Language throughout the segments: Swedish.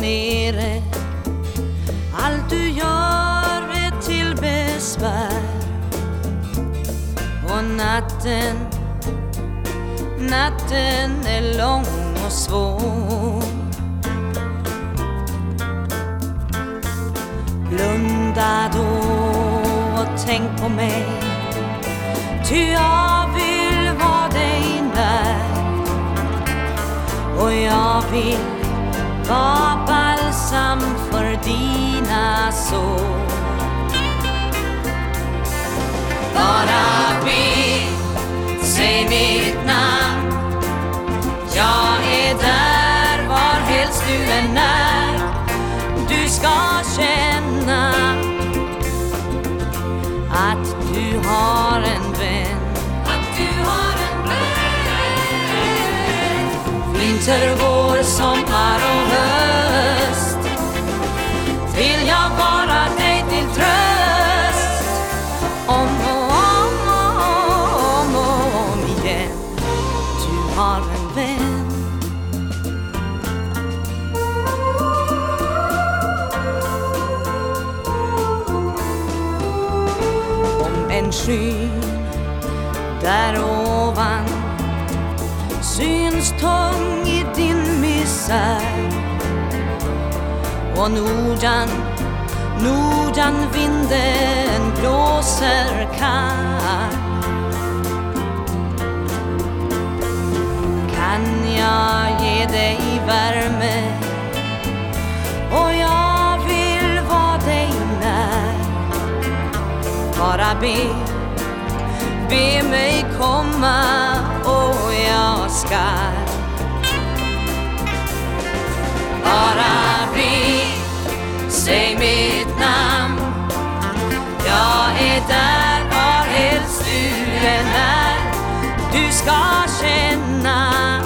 nere. Allt du gör är till besvär. Och natten, natten är lång och svår. Blunda då och tänk på mig. Ty jag vill vara dig när. Och jag vill var balsam för dina sår. Bara be, säg mitt namn. Jag är där varhelst du än är. Du ska känna att du har en vän. Att du har en vän. Vinter, skyn. Där ovan syns tung i din misär. Och Nordan, Nordan vinden blåser kall. Kan jag ge dig värme? Bara be, be mig komma och jag ska. Bara be, säg mitt namn. Jag är där varhelst du än är. Du ska känna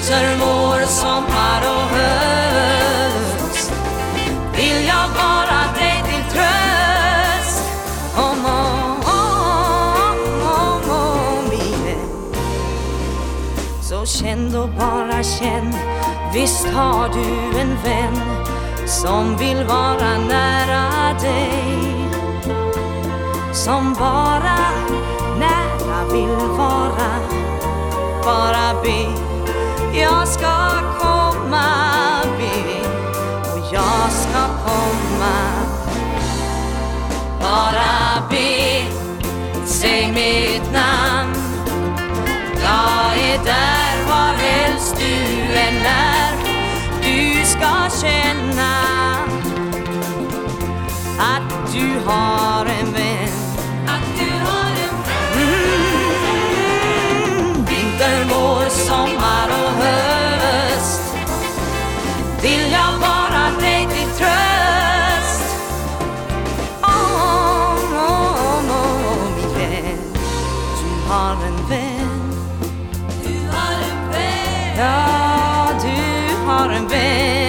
Vinter, vår, sommar och höst. Vill jag vara dig till tröst? Om och om, om, om igen. Så känn då bara känn. Visst har du en vän Som vill vara nära dig. Som bara nära vill vara. Bara be, jag ska komma be och jag ska komma. Bara be, säg mitt namn. har en vän. Du har en vän. Ja, du har en vän.